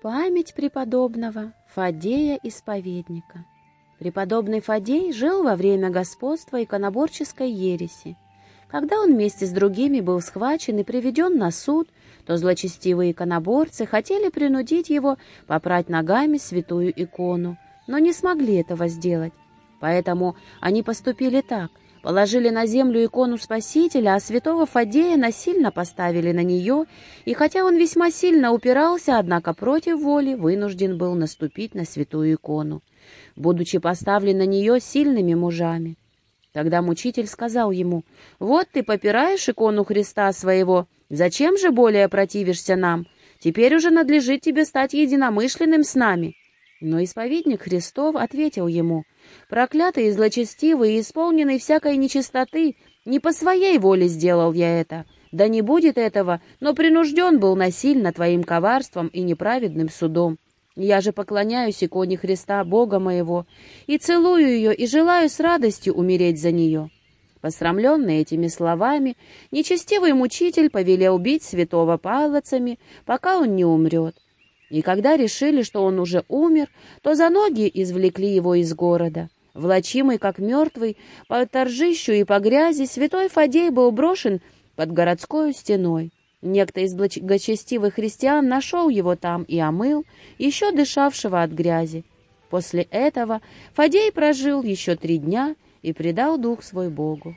Память преподобного Фадея Исповедника. Преподобный Фадей жил во время господства иконоборческой ереси. Когда он вместе с другими был схвачен и приведен на суд, то злочестивые иконоборцы хотели принудить его попрать ногами святую икону, но не смогли этого сделать. Поэтому они поступили так — Положили на землю икону Спасителя, а святого Фадея насильно поставили на нее, и хотя он весьма сильно упирался, однако против воли вынужден был наступить на святую икону, будучи поставлен на нее сильными мужами. Тогда мучитель сказал ему, «Вот ты попираешь икону Христа своего, зачем же более противишься нам? Теперь уже надлежит тебе стать единомышленным с нами». Но исповедник Христов ответил ему, «Проклятый и злочестивый и исполненный всякой нечистоты, не по своей воле сделал я это. Да не будет этого, но принужден был насильно твоим коварством и неправедным судом. Я же поклоняюсь иконе Христа, Бога моего, и целую ее, и желаю с радостью умереть за нее». Посрамленный этими словами, нечестивый мучитель повелел убить святого палацами, пока он не умрет. И когда решили, что он уже умер, то за ноги извлекли его из города. Влачимый, как мертвый, по торжищу и по грязи, святой Фадей был брошен под городской стеной. Некто из благочестивых христиан нашел его там и омыл, еще дышавшего от грязи. После этого Фадей прожил еще три дня и предал дух свой Богу.